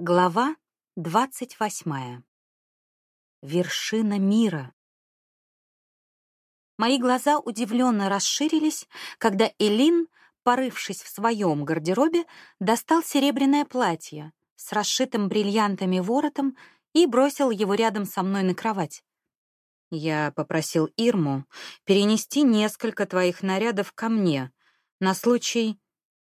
Глава двадцать восьмая. Вершина мира. Мои глаза удивленно расширились, когда Элин, порывшись в своем гардеробе, достал серебряное платье с расшитым бриллиантами воротом и бросил его рядом со мной на кровать. Я попросил Ирму перенести несколько твоих нарядов ко мне на случай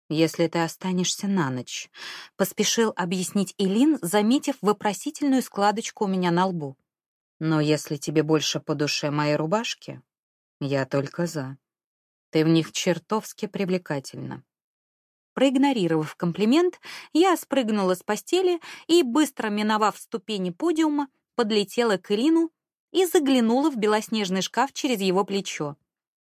если ты останешься на ночь», — поспешил объяснить Илин, заметив вопросительную складочку у меня на лбу. «Но если тебе больше по душе мои рубашки, я только за. Ты в них чертовски привлекательна». Проигнорировав комплимент, я спрыгнула с постели и, быстро миновав ступени подиума, подлетела к Илину и заглянула в белоснежный шкаф через его плечо.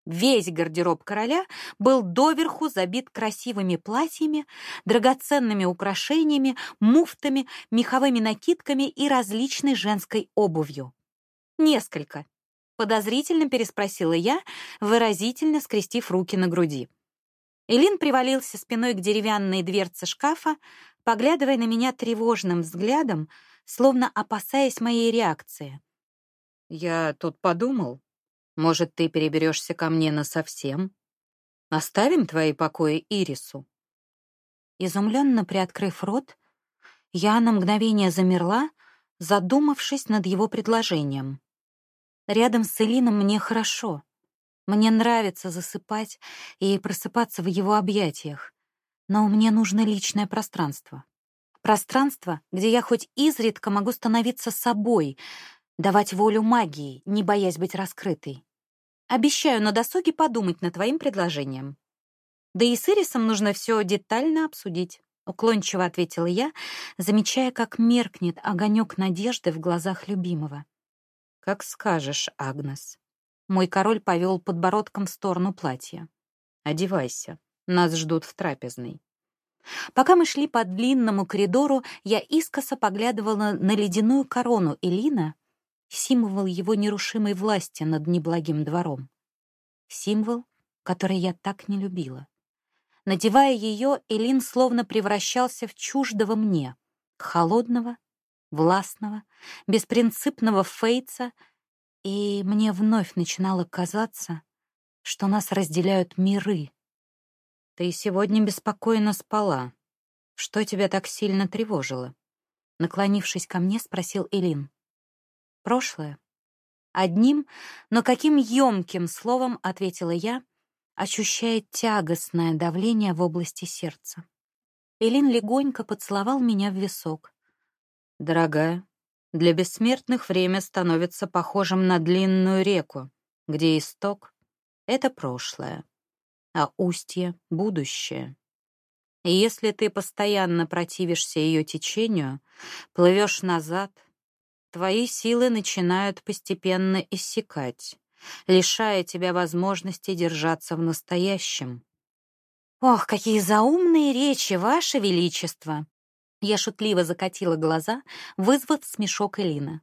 Весь гардероб короля был доверху забит красивыми платьями, драгоценными украшениями, муфтами, меховыми накидками и различной женской обувью. Несколько. Подозрительно переспросила я, выразительно скрестив руки на груди. Элин привалился спиной к деревянной дверце шкафа, поглядывая на меня тревожным взглядом, словно опасаясь моей реакции. «Я тут подумал», может, ты переберешься ко мне насовсем? Оставим твои покои Ирису?» Изумленно приоткрыв рот, я на мгновение замерла, задумавшись над его предложением. Рядом с Элином мне хорошо. Мне нравится засыпать и просыпаться в его объятиях. Но мне нужно личное пространство. Пространство, где я хоть изредка могу становиться собой, давать волю магии, не боясь быть раскрытой. Обещаю на досуге подумать над твоим предложением. Да и с Ирисом нужно все детально обсудить, уклончиво ответила я, замечая, как меркнет огонек надежды в глазах любимого. Как скажешь, Агнес. Мой король повел подбородком в сторону платья. Одевайся, нас ждут в трапезной. Пока мы шли по длинному коридору, я искоса поглядывала на ледяную корону Элина, символ его нерушимой власти над неблагим двором. Символ, который я так не любила. Надевая ее, Элин словно превращался в чуждого мне, холодного, властного, беспринципного фейца, и мне вновь начинало казаться, что нас разделяют миры. «Ты сегодня беспокойно спала. Что тебя так сильно тревожило?» Наклонившись ко мне, спросил Элин прошлое. Одним, но каким ёмким словом ответила я, ощущая тягостное давление в области сердца. Элин легонько поцеловал меня в висок. «Дорогая, для бессмертных время становится похожим на длинную реку, где исток — это прошлое, а устье — будущее. И если ты постоянно противишься ее течению, плывешь назад — твои силы начинают постепенно иссякать, лишая тебя возможности держаться в настоящем. Ох, какие заумные речи, ваше величество. Я шутливо закатила глаза, вызвав смешок Элины.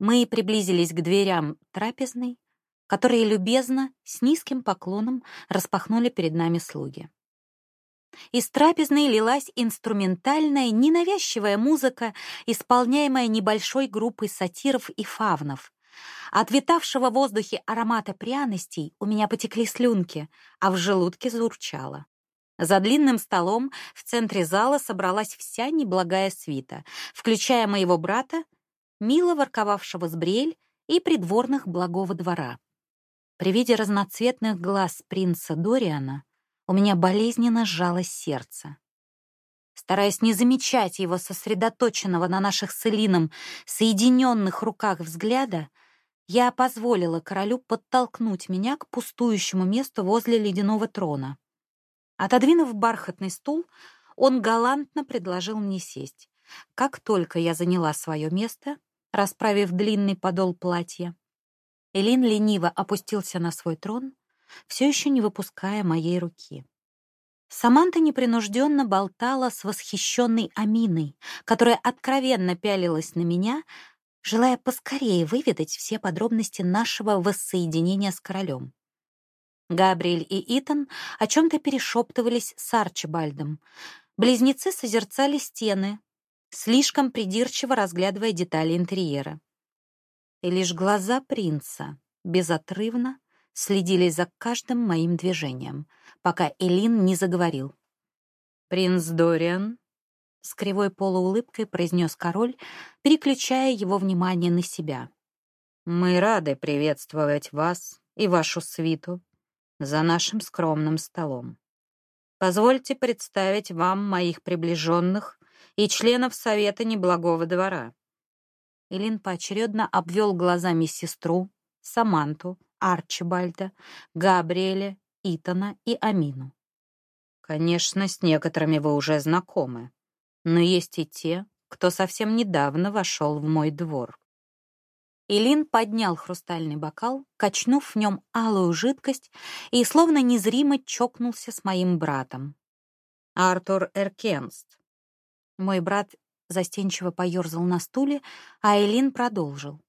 Мы приблизились к дверям трапезной, которые любезно, с низким поклоном распахнули перед нами слуги. Из трапезной лилась инструментальная, ненавязчивая музыка, исполняемая небольшой группой сатиров и фавнов. От витавшего в воздухе аромата пряностей у меня потекли слюнки, а в желудке заурчало. За длинным столом в центре зала собралась вся неблагая свита, включая моего брата, мило ворковавшего с брель и придворных благого двора. При виде разноцветных глаз принца Дориана у меня болезненно сжалось сердце. Стараясь не замечать его сосредоточенного на наших с Элином соединенных руках взгляда, я позволила королю подтолкнуть меня к пустующему месту возле ледяного трона. Отодвинув бархатный стул, он галантно предложил мне сесть. Как только я заняла свое место, расправив длинный подол платья, Элин лениво опустился на свой трон все еще не выпуская моей руки. Саманта непринужденно болтала с восхищенной Аминой, которая откровенно пялилась на меня, желая поскорее выведать все подробности нашего воссоединения с королем. Габриэль и Итан о чем-то перешептывались с Арчибальдом. Близнецы созерцали стены, слишком придирчиво разглядывая детали интерьера. И лишь глаза принца безотрывно следили за каждым моим движением, пока Элин не заговорил. «Принц Дориан», — с кривой полуулыбкой произнес король, переключая его внимание на себя. «Мы рады приветствовать вас и вашу свиту за нашим скромным столом. Позвольте представить вам моих приближенных и членов Совета Неблагого Двора». Элин поочередно обвел глазами сестру, Саманту, Арчибальда, Габриэля, Итана и Амину. Конечно, с некоторыми вы уже знакомы, но есть и те, кто совсем недавно вошел в мой двор. Илин поднял хрустальный бокал, качнув в нем алую жидкость и словно незримо чокнулся с моим братом. Артур Эркенст. Мой брат застенчиво поерзал на стуле, а Элин продолжил.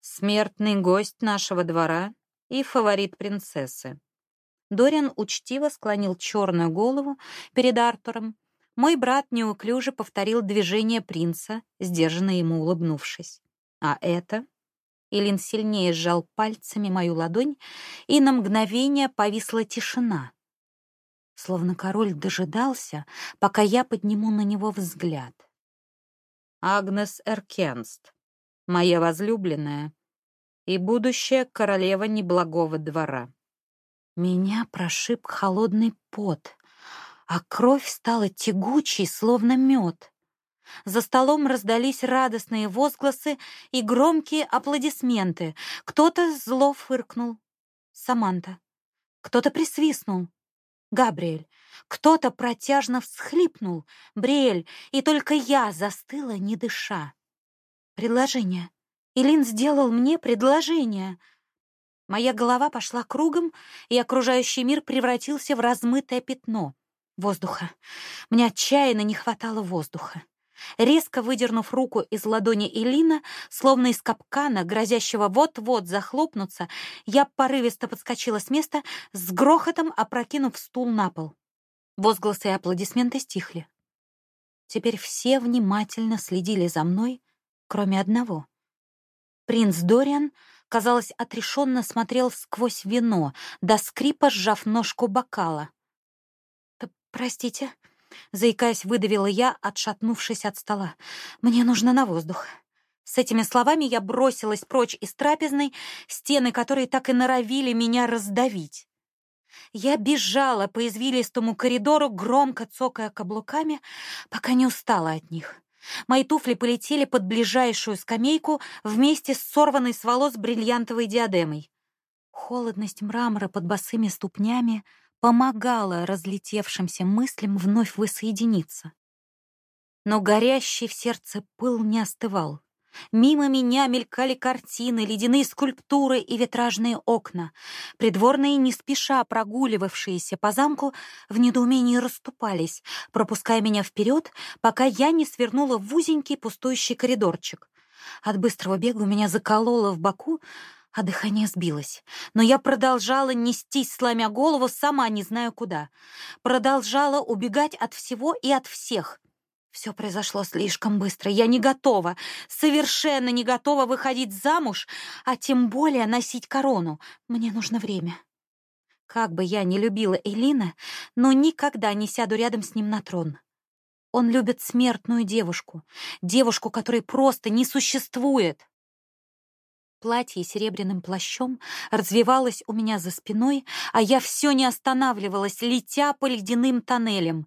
Смертный гость нашего двора и фаворит принцессы. Дориан учтиво склонил черную голову перед Артуром. Мой брат неуклюже повторил движение принца, сдержанно ему улыбнувшись. А это... Илин сильнее сжал пальцами мою ладонь, и на мгновение повисла тишина. Словно король дожидался, пока я подниму на него взгляд. Агнес Эркенст, моя возлюбленная и будущая королева неблагого двора. Меня прошиб холодный пот, а кровь стала тягучей, словно мед. За столом раздались радостные возгласы и громкие аплодисменты. Кто-то зло фыркнул. Саманта. Кто-то присвистнул. Габриэль. Кто-то протяжно всхлипнул. Бриэль. И только я застыла, не дыша. Предложение. Илин сделал мне предложение. Моя голова пошла кругом, и окружающий мир превратился в размытое пятно. Воздуха. Мне отчаянно не хватало воздуха. Резко выдернув руку из ладони Элина, словно из капкана, грозящего вот-вот захлопнуться, я порывисто подскочила с места, с грохотом опрокинув стул на пол. Возгласы и аплодисменты стихли. Теперь все внимательно следили за мной, кроме одного. Принц Дориан казалось, отрешенно смотрел сквозь вино, до скрипа сжав ножку бокала. «Простите», — заикаясь, выдавила я, отшатнувшись от стола. «Мне нужно на воздух». С этими словами я бросилась прочь из трапезной, стены которой так и норовили меня раздавить. Я бежала по извилистому коридору, громко цокая каблуками, пока не устала от них. Мои туфли полетели под ближайшую скамейку вместе с сорванной с волос бриллиантовой диадемой. Холодность мрамора под босыми ступнями помогала разлетевшимся мыслям вновь воссоединиться. Но горящий в сердце пыл не остывал. Мимо меня мелькали картины, ледяные скульптуры и витражные окна. Придворные, не спеша прогуливавшиеся по замку, в недоумении расступались, пропуская меня вперед, пока я не свернула в узенький пустующий коридорчик. От быстрого бега у меня закололо в боку, а дыхание сбилось. Но я продолжала нестись, сломя голову, сама не знаю куда. Продолжала убегать от всего и от всех — все произошло слишком быстро. Я не готова, совершенно не готова выходить замуж, а тем более носить корону. Мне нужно время. Как бы я ни любила Элина, но никогда не сяду рядом с ним на трон. Он любит смертную девушку, девушку, которой просто не существует. Платье серебряным плащом развивалось у меня за спиной, а я все не останавливалась, летя по ледяным тоннелям.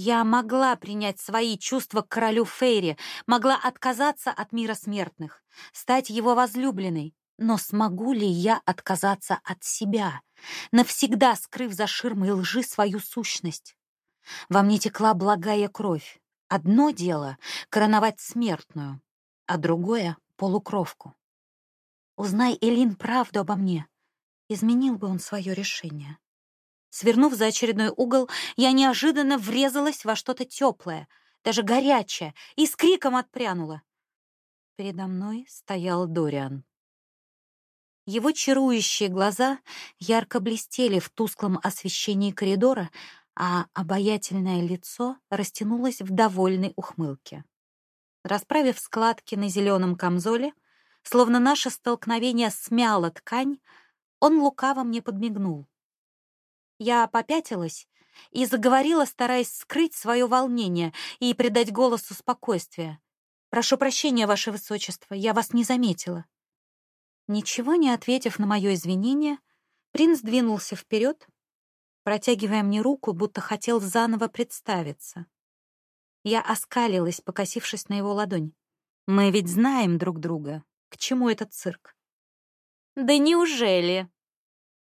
Я могла принять свои чувства к королю Фейри, могла отказаться от мира смертных, стать его возлюбленной. Но смогу ли я отказаться от себя, навсегда скрыв за ширмой лжи свою сущность? Во мне текла благая кровь. Одно дело — короновать смертную, а другое — полукровку. Узнай, Элин, правду обо мне. Изменил бы он свое решение. Свернув за очередной угол, я неожиданно врезалась во что-то теплое, даже горячее, и с криком отпрянула. Передо мной стоял Дориан. Его чарующие глаза ярко блестели в тусклом освещении коридора, а обаятельное лицо растянулось в довольной ухмылке. Расправив складки на зеленом камзоле, словно наше столкновение смяло ткань, он лукаво мне подмигнул. Я попятилась и заговорила, стараясь скрыть свое волнение и придать голосу спокойствие. «Прошу прощения, Ваше Высочество, я вас не заметила». Ничего не ответив на мое извинение, принц двинулся вперед, протягивая мне руку, будто хотел заново представиться. Я оскалилась, покосившись на его ладонь. «Мы ведь знаем друг друга. К чему этот цирк?» «Да неужели?»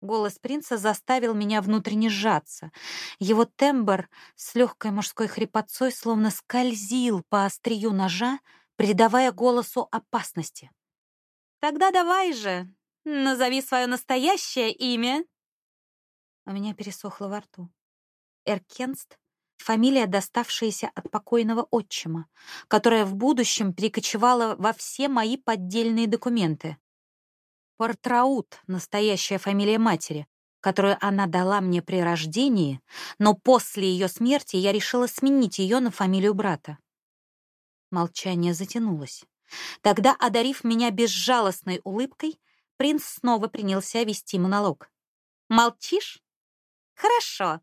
Голос принца заставил меня внутренне сжаться. Его тембр с легкой мужской хрипотцой словно скользил по острию ножа, придавая голосу опасности. «Тогда давай же, назови свое настоящее имя». У меня пересохло во рту. Эркенст — фамилия, доставшаяся от покойного отчима, которая в будущем перекочевала во все мои поддельные документы. Портраут — настоящая фамилия матери, которую она дала мне при рождении, но после ее смерти я решила сменить ее на фамилию брата. Молчание затянулось. Тогда, одарив меня безжалостной улыбкой, принц снова принялся вести монолог. «Молчишь? Хорошо.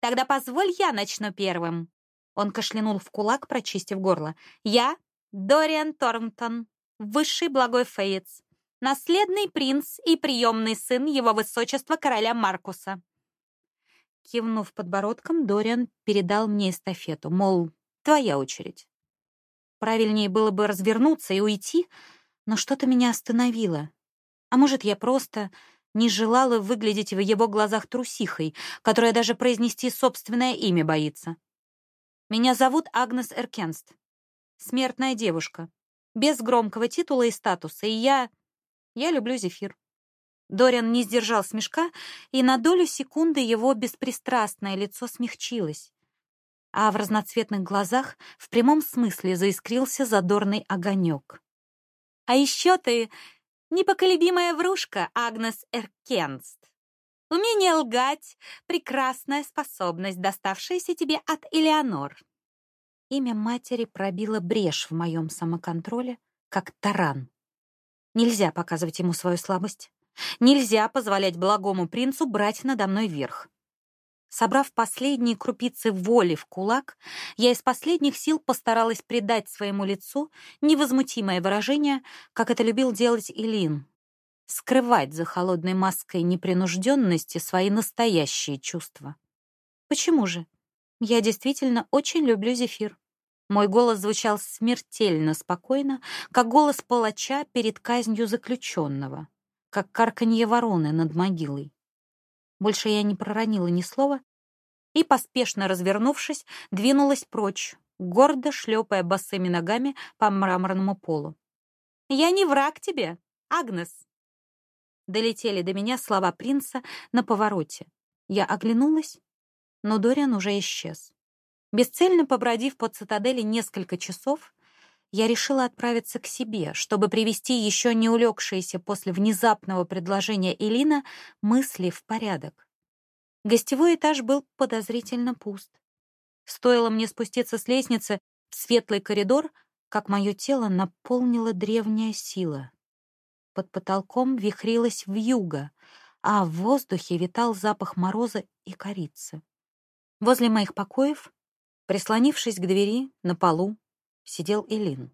Тогда позволь я начну первым». Он кашлянул в кулак, прочистив горло. «Я Дориан Торнтон, высший благой феец, наследный принц и приемный сын его высочества короля Маркуса». Кивнув подбородком, Дориан передал мне эстафету, мол, твоя очередь. Правильнее было бы развернуться и уйти, но что-то меня остановило. А может, я просто не желала выглядеть в его глазах трусихой, которая даже произнести собственное имя боится. Меня зовут Агнес Эркенст. Смертная девушка. Без громкого титула и статуса. И я... Я люблю зефир. Дориан не сдержал смешка, и на долю секунды его беспристрастное лицо смягчилось. А в разноцветных глазах в прямом смысле заискрился задорный огонек. «А еще ты непоколебимая врушка, Агнес Эркенст. Умение лгать — прекрасная способность, доставшаяся тебе от Элеонор». Имя матери пробило брешь в моем самоконтроле, как таран. Нельзя показывать ему свою слабость. Нельзя позволять благому принцу брать надо мной верх. Собрав последние крупицы воли в кулак, я из последних сил постаралась придать своему лицу невозмутимое выражение, как это любил делать Илин. Скрывать за холодной маской непринужденности свои настоящие чувства. Почему же? Я действительно очень люблю зефир. Мой голос звучал смертельно спокойно, как голос палача перед казнью заключенного, как карканье вороны над могилой. Больше я не проронила ни слова и, поспешно развернувшись, двинулась прочь, гордо шлепая босыми ногами по мраморному полу. «Я не враг тебе, Агнес!» Долетели до меня слова принца на повороте. Я оглянулась, но Дориан уже исчез. Бесцельно побродив по цитадели несколько часов, я решила отправиться к себе, чтобы привести еще не улегшиеся после внезапного предложения Элина мысли в порядок. Гостевой этаж был подозрительно пуст. Стоило мне спуститься с лестницы в светлый коридор, как мое тело наполнила древняя сила. Под потолком вихрилась вьюга, а в воздухе витал запах мороза и корицы. Возле моих покоев Прислонившись к двери, на полу, сидел Элин.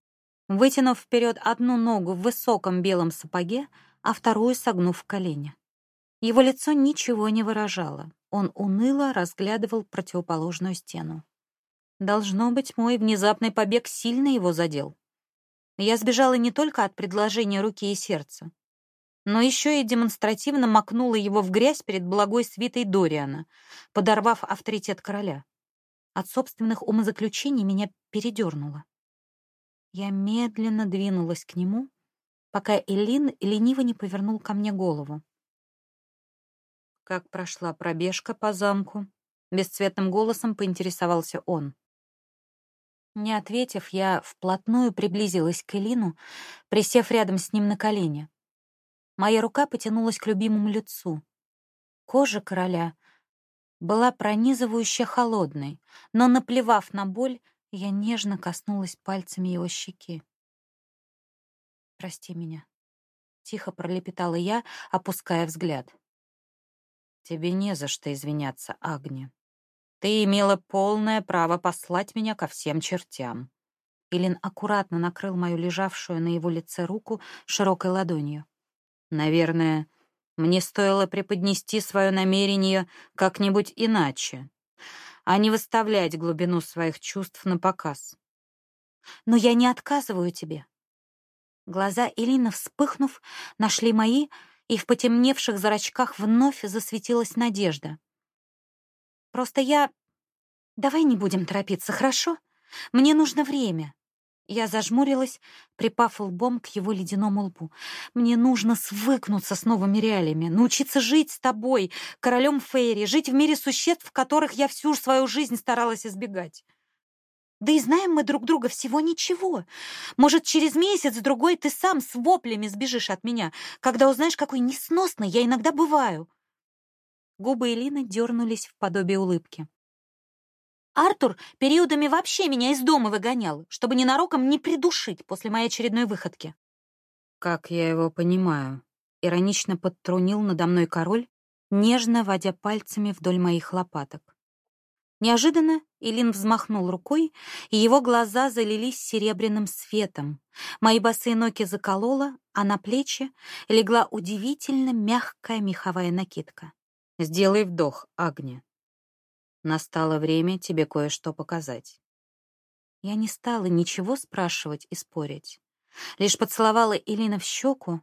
Вытянув вперед одну ногу в высоком белом сапоге, а вторую согнув в колени. Его лицо ничего не выражало. Он уныло разглядывал противоположную стену. Должно быть, мой внезапный побег сильно его задел. Я сбежала не только от предложения руки и сердца, но еще и демонстративно макнула его в грязь перед благой свитой Дориана, подорвав авторитет короля. От собственных умозаключений меня передернуло. Я медленно двинулась к нему, пока Элин лениво не повернул ко мне голову. «Как прошла пробежка по замку?» — бесцветным голосом поинтересовался он. Не ответив, я вплотную приблизилась к Элину, присев рядом с ним на колени. Моя рука потянулась к любимому лицу. Кожа короля была пронизывающе холодной, но, наплевав на боль, Я нежно коснулась пальцами его щеки. «Прости меня», — тихо пролепетала я, опуская взгляд. «Тебе не за что извиняться, Агни. Ты имела полное право послать меня ко всем чертям». Илин аккуратно накрыл мою лежавшую на его лице руку широкой ладонью. «Наверное, мне стоило преподнести свое намерение как-нибудь иначе, а не выставлять глубину своих чувств на показ. Но я не отказываю тебе. Глаза Элины, вспыхнув, нашли мои, и в потемневших зрачках вновь засветилась надежда. Просто я... Давай не будем торопиться, хорошо? Мне нужно время. Я зажмурилась, припав лбом к его ледяному лбу. «Мне нужно свыкнуться с новыми реалиями, научиться жить с тобой, королем Фейри, жить в мире существ, которых я всю свою жизнь старалась избегать. Да и знаем мы друг друга всего ничего. Может, через месяц-другой ты сам с воплями сбежишь от меня, когда узнаешь, какой несносной я иногда бываю». Губы Элины дернулись в подобие улыбки. Артур периодами вообще меня из дома выгонял, чтобы ненароком не придушить после моей очередной выходки. «Как я его понимаю?» — иронично подтрунил надо мной король, нежно водя пальцами вдоль моих лопаток. Неожиданно Илин взмахнул рукой, и его глаза залились серебряным светом. Мои босые ноги заколола, а на плечи легла удивительно мягкая меховая накидка. «Сделай вдох, Агния», Настало время тебе кое-что показать. Я не стала ничего спрашивать и спорить. Лишь поцеловала Илина в щеку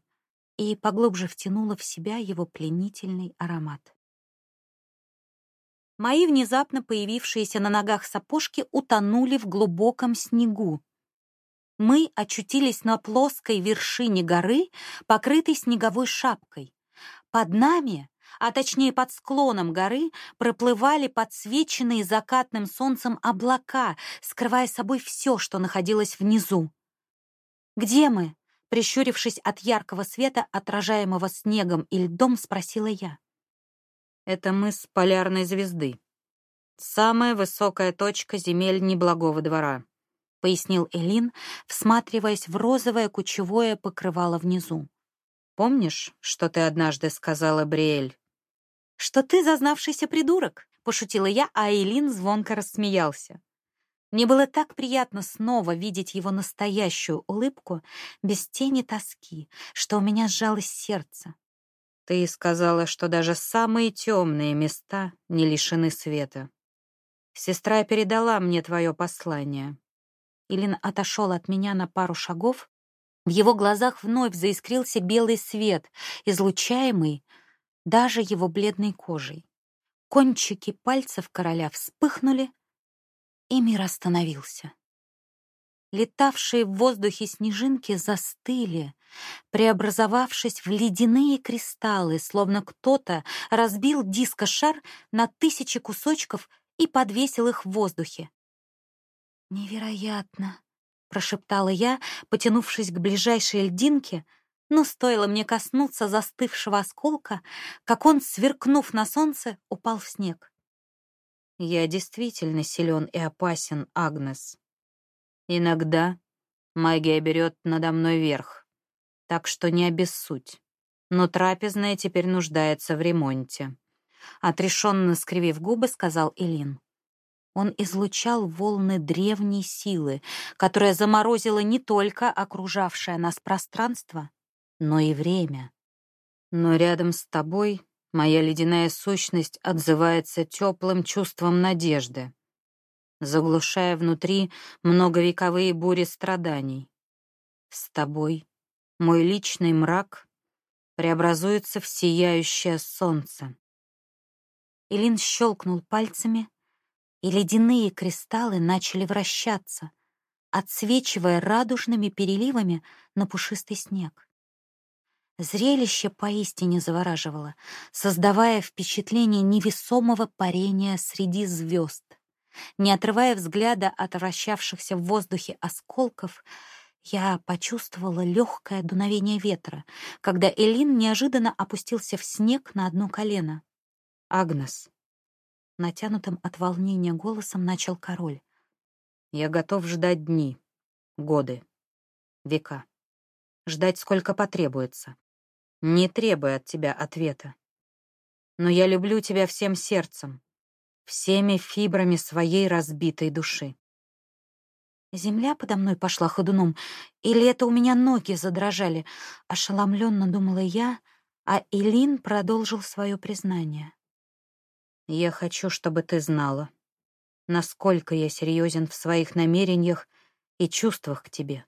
и поглубже втянула в себя его пленительный аромат. Мои внезапно появившиеся на ногах сапожки утонули в глубоком снегу. Мы очутились на плоской вершине горы, покрытой снеговой шапкой. Под нами а точнее под склоном горы, проплывали подсвеченные закатным солнцем облака, скрывая собой все, что находилось внизу. «Где мы?» — прищурившись от яркого света, отражаемого снегом и льдом, спросила я. «Это мыс Полярной звезды. Самая высокая точка земель неблагого двора», — пояснил Элин, всматриваясь в розовое кучевое покрывало внизу. «Помнишь, что ты однажды сказала, Бриэль? «Что ты зазнавшийся придурок?» — пошутила я, а Эйлин звонко рассмеялся. Мне было так приятно снова видеть его настоящую улыбку без тени тоски, что у меня сжалось сердце. «Ты сказала, что даже самые темные места не лишены света. Сестра передала мне твое послание». Илин отошел от меня на пару шагов. В его глазах вновь заискрился белый свет, излучаемый даже его бледной кожей. Кончики пальцев короля вспыхнули, и мир остановился. Летавшие в воздухе снежинки застыли, преобразовавшись в ледяные кристаллы, словно кто-то разбил дискошар на тысячи кусочков и подвесил их в воздухе. «Невероятно!» — прошептала я, потянувшись к ближайшей льдинке — но стоило мне коснуться застывшего осколка, как он, сверкнув на солнце, упал в снег. Я действительно силен и опасен, Агнес. Иногда магия берет надо мной верх, так что не обессудь. Но трапезная теперь нуждается в ремонте. Отрешенно скривив губы, сказал Элин. Он излучал волны древней силы, которая заморозила не только окружавшее нас пространство, но и время. Но рядом с тобой моя ледяная сущность отзывается теплым чувством надежды, заглушая внутри многовековые бури страданий. С тобой мой личный мрак преобразуется в сияющее солнце. Илин щелкнул пальцами, и ледяные кристаллы начали вращаться, отсвечивая радужными переливами на пушистый снег. Зрелище поистине завораживало, создавая впечатление невесомого парения среди звезд. Не отрывая взгляда от вращавшихся в воздухе осколков, я почувствовала легкое дуновение ветра, когда Элин неожиданно опустился в снег на одно колено. «Агнес», — натянутым от волнения голосом начал король. Я готов ждать дни, годы, века. Ждать, сколько потребуется. Не требуя от тебя ответа. Но я люблю тебя всем сердцем, всеми фибрами своей разбитой души. Земля подо мной пошла ходуном, или это у меня ноги задрожали? Ошеломленно думала я, а Илин продолжил свое признание. Я хочу, чтобы ты знала, насколько я серьезен в своих намерениях и чувствах к тебе.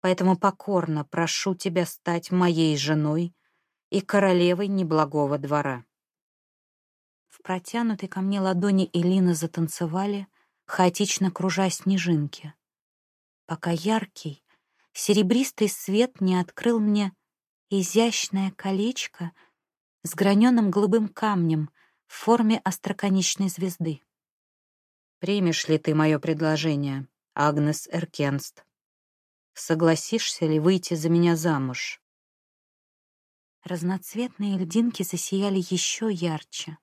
Поэтому покорно прошу тебя стать моей женой и королевой неблагого двора. В протянутой ко мне ладони Элины затанцевали, хаотично кружа снежинки, пока яркий, серебристый свет не открыл мне изящное колечко с граненым голубым камнем в форме остроконечной звезды. «Примешь ли ты мое предложение, Агнес Эркенст? Согласишься ли выйти за меня замуж?» Разноцветные льдинки засияли еще ярче,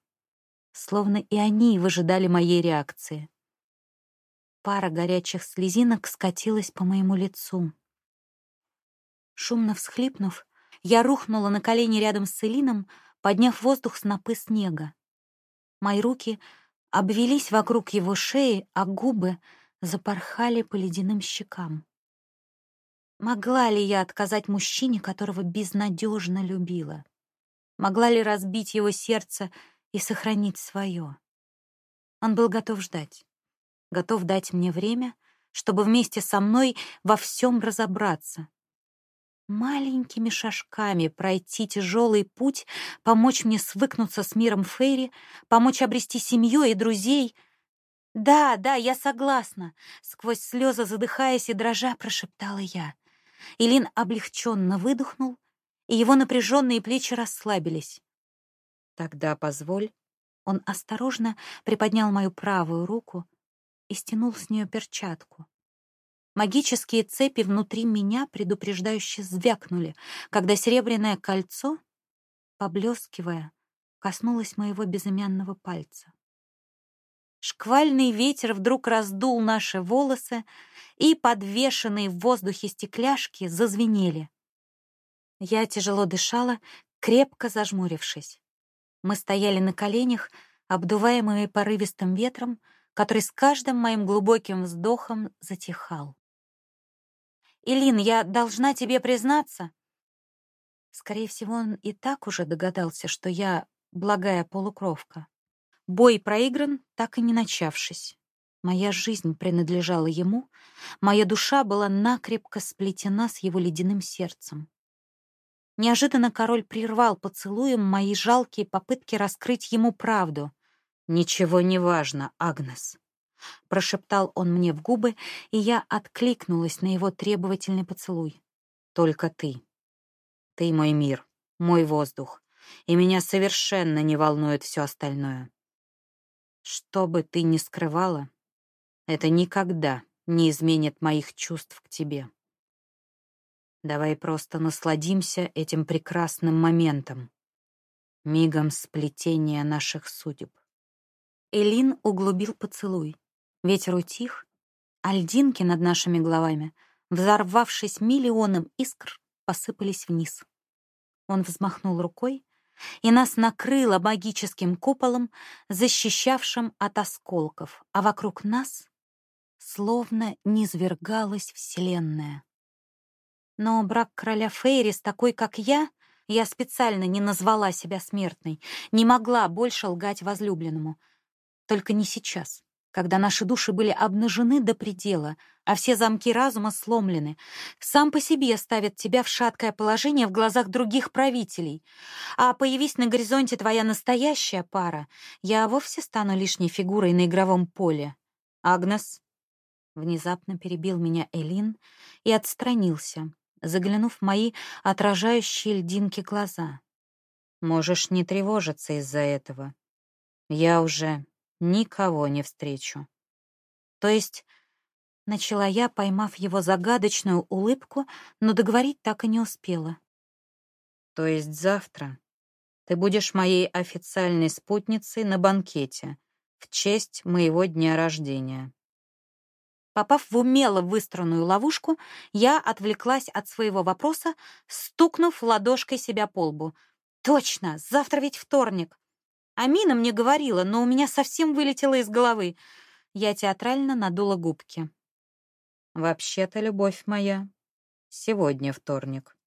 словно и они выжидали моей реакции. Пара горячих слезинок скатилась по моему лицу. Шумно всхлипнув, я рухнула на колени рядом с Элином, подняв воздух снопы снега. Мои руки обвелись вокруг его шеи, а губы запорхали по ледяным щекам. Могла ли я отказать мужчине, которого безнадежно любила? Могла ли разбить его сердце и сохранить свое? Он был готов ждать готов дать мне время, чтобы вместе со мной во всем разобраться. Маленькими шажками пройти тяжелый путь, помочь мне свыкнуться с миром Фейри, помочь обрести семью и друзей. «Да, да, я согласна», — сквозь слезы задыхаясь и дрожа прошептала я. Илин облегченно выдохнул, и его напряженные плечи расслабились. «Тогда позволь». Он осторожно приподнял мою правую руку, и стянул с нее перчатку. Магические цепи внутри меня предупреждающе звякнули, когда серебряное кольцо, поблескивая, коснулось моего безымянного пальца. Шквальный ветер вдруг раздул наши волосы, и подвешенные в воздухе стекляшки зазвенели. Я тяжело дышала, крепко зажмурившись. Мы стояли на коленях, обдуваемые порывистым ветром, который с каждым моим глубоким вздохом затихал. «Илин, я должна тебе признаться...» Скорее всего, он и так уже догадался, что я благая полукровка. Бой проигран, так и не начавшись. Моя жизнь принадлежала ему, моя душа была накрепко сплетена с его ледяным сердцем. Неожиданно король прервал поцелуем мои жалкие попытки раскрыть ему правду — «Ничего не важно, Агнес», — прошептал он мне в губы, и я откликнулась на его требовательный поцелуй. «Только ты. Ты мой мир, мой воздух, и меня совершенно не волнует все остальное. Что бы ты ни скрывала, это никогда не изменит моих чувств к тебе. Давай просто насладимся этим прекрасным моментом, мигом сплетения наших судеб. Элин углубил поцелуй. Ветер утих, а льдинки над нашими головами, взорвавшись миллионом искр, посыпались вниз. Он взмахнул рукой, и нас накрыло магическим куполом, защищавшим от осколков, а вокруг нас словно низвергалась вселенная. Но брак короля Фейри с такой, как я, я специально не назвала себя смертной, не могла больше лгать возлюбленному — только не сейчас, когда наши души были обнажены до предела, а все замки разума сломлены. Сам по себе ставит тебя в шаткое положение в глазах других правителей. А появись на горизонте твоя настоящая пара, я вовсе стану лишней фигурой на игровом поле. Агнес внезапно перебил меня Элин и отстранился, заглянув в мои отражающие льдинки глаза. Можешь не тревожиться из-за этого. Я уже никого не встречу. То есть, начала я, поймав его загадочную улыбку, но договорить так и не успела. То есть завтра ты будешь моей официальной спутницей на банкете в честь моего дня рождения. Попав в умело выстроенную ловушку, я отвлеклась от своего вопроса, стукнув ладошкой себя по лбу. «Точно! Завтра ведь вторник!» Амина мне говорила, но у меня совсем вылетело из головы. Я театрально надула губки. «Вообще-то, любовь моя, сегодня вторник».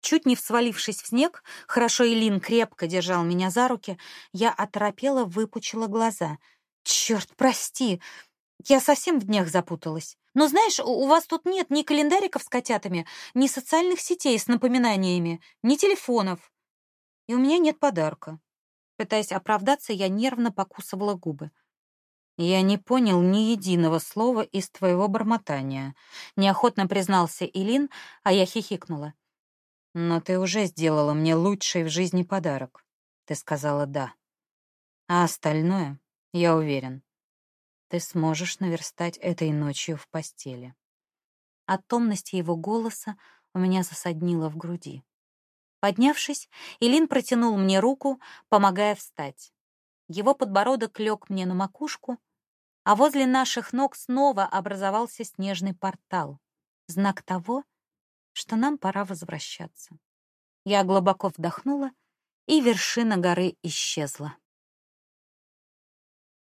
Чуть не свалившись в снег, хорошо Илин крепко держал меня за руки, я оторопела, выпучила глаза. «Черт, прости! Я совсем в днях запуталась. Но знаешь, у вас тут нет ни календариков с котятами, ни социальных сетей с напоминаниями, ни телефонов. И у меня нет подарка». Пытаясь оправдаться, я нервно покусывала губы. «Я не понял ни единого слова из твоего бормотания», — неохотно признался Илин, а я хихикнула. «Но ты уже сделала мне лучший в жизни подарок». Ты сказала «да». А остальное, я уверен, ты сможешь наверстать этой ночью в постели. От томности его голоса у меня засаднило в груди. Поднявшись, Илин протянул мне руку, помогая встать. Его подбородок лег мне на макушку, а возле наших ног снова образовался снежный портал. Знак того, что нам пора возвращаться. Я глубоко вдохнула, и вершина горы исчезла.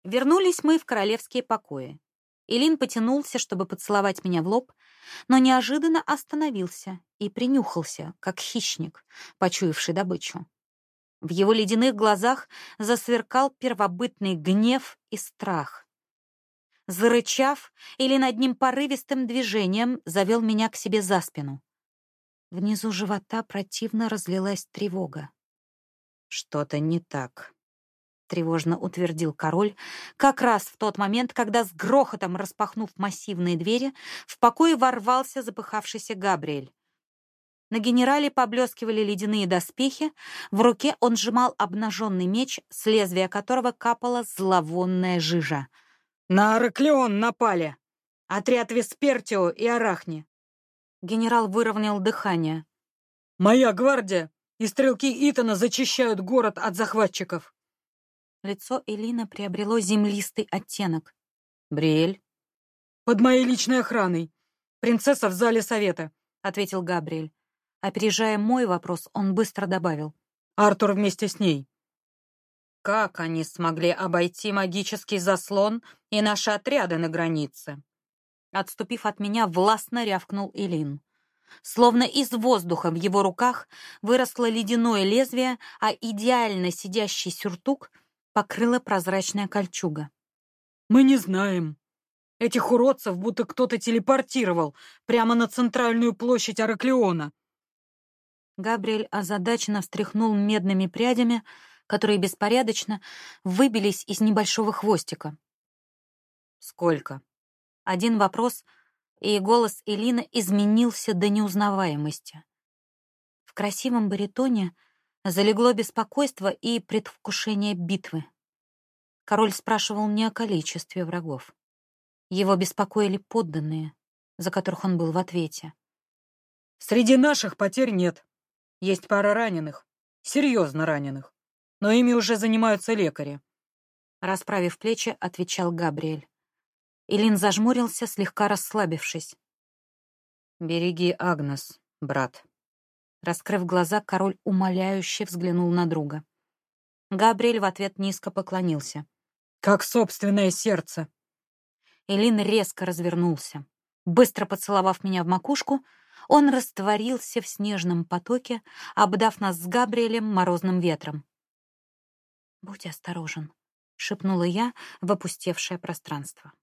Вернулись мы в королевские покои. Илин потянулся, чтобы поцеловать меня в лоб, но неожиданно остановился и принюхался, как хищник, почуявший добычу. В его ледяных глазах засверкал первобытный гнев и страх. Зарычав или над ним порывистым движением завел меня к себе за спину. Внизу живота противно разлилась тревога. «Что-то не так», — тревожно утвердил король, как раз в тот момент, когда с грохотом распахнув массивные двери, в покое ворвался запыхавшийся Габриэль. На генерале поблескивали ледяные доспехи, в руке он сжимал обнаженный меч, с лезвия которого капала зловонная жижа. «На Араклеон напали! Отряд Веспертио и Арахни!» Генерал выровнял дыхание. «Моя гвардия и стрелки Итана зачищают город от захватчиков!» Лицо Элина приобрело землистый оттенок. «Бриэль?» «Под моей личной охраной. Принцесса в зале совета», — ответил Габриэль. Опережая мой вопрос, он быстро добавил. «Артур вместе с ней». «Как они смогли обойти магический заслон и наши отряды на границе?» Отступив от меня, властно рявкнул Илин. Словно из воздуха в его руках выросло ледяное лезвие, а идеально сидящий сюртук покрыла прозрачная кольчуга. «Мы не знаем. Этих уродцев будто кто-то телепортировал прямо на центральную площадь Араклеона. Габриэль озадаченно встряхнул медными прядями, которые беспорядочно выбились из небольшого хвостика. «Сколько?» Один вопрос, и голос Элины изменился до неузнаваемости. В красивом баритоне залегло беспокойство и предвкушение битвы. Король спрашивал не о количестве врагов. Его беспокоили подданные, за которых он был в ответе. «Среди наших потерь нет», есть пара раненых, серьезно раненых, но ими уже занимаются лекари. Расправив плечи, отвечал Габриэль. Илин зажмурился, слегка расслабившись. «Береги Агнес, брат». Раскрыв глаза, король умоляюще взглянул на друга. Габриэль в ответ низко поклонился. «Как собственное сердце!» Илин резко развернулся. Быстро поцеловав меня в макушку, он растворился в снежном потоке, обдав нас с Габриэлем морозным ветром. «Будь осторожен», — шепнула я в опустевшее пространство.